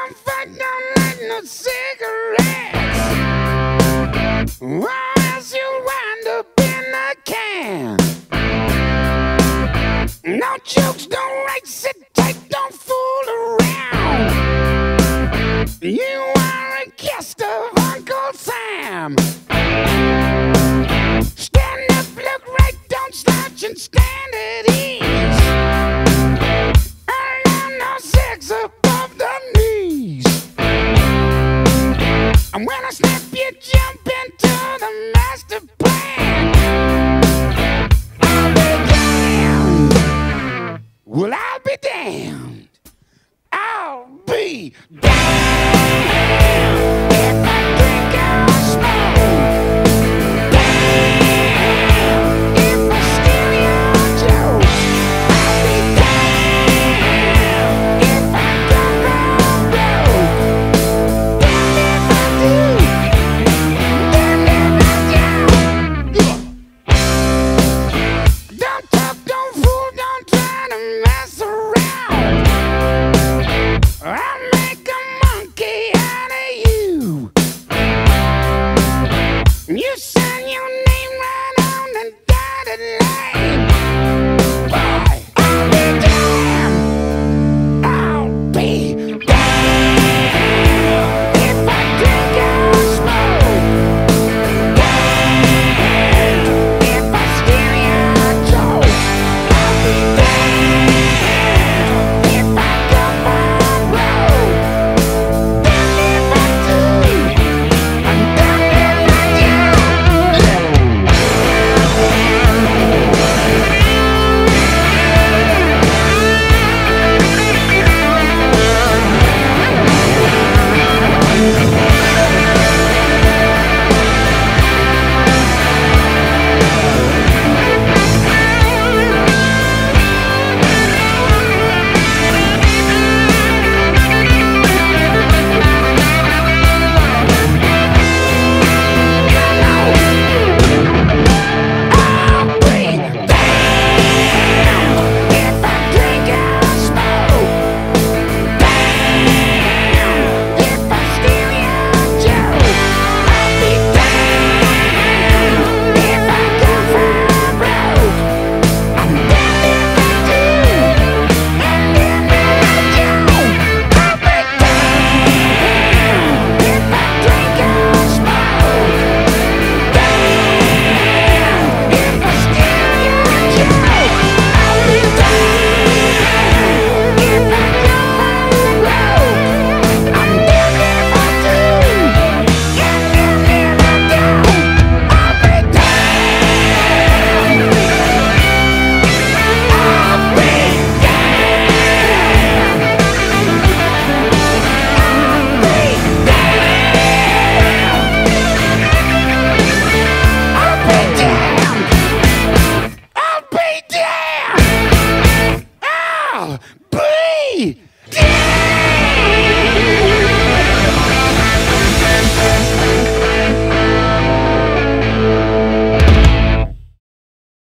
don't fuck, don't light no cigarettes. Why else you wind up in a can? No jokes, don't write, sit tight, don't fool around. You are a guest of Uncle Sam. And when I snap, you jump into the master plan. I'll be damned. Well, I'll be damned. I'll be damned.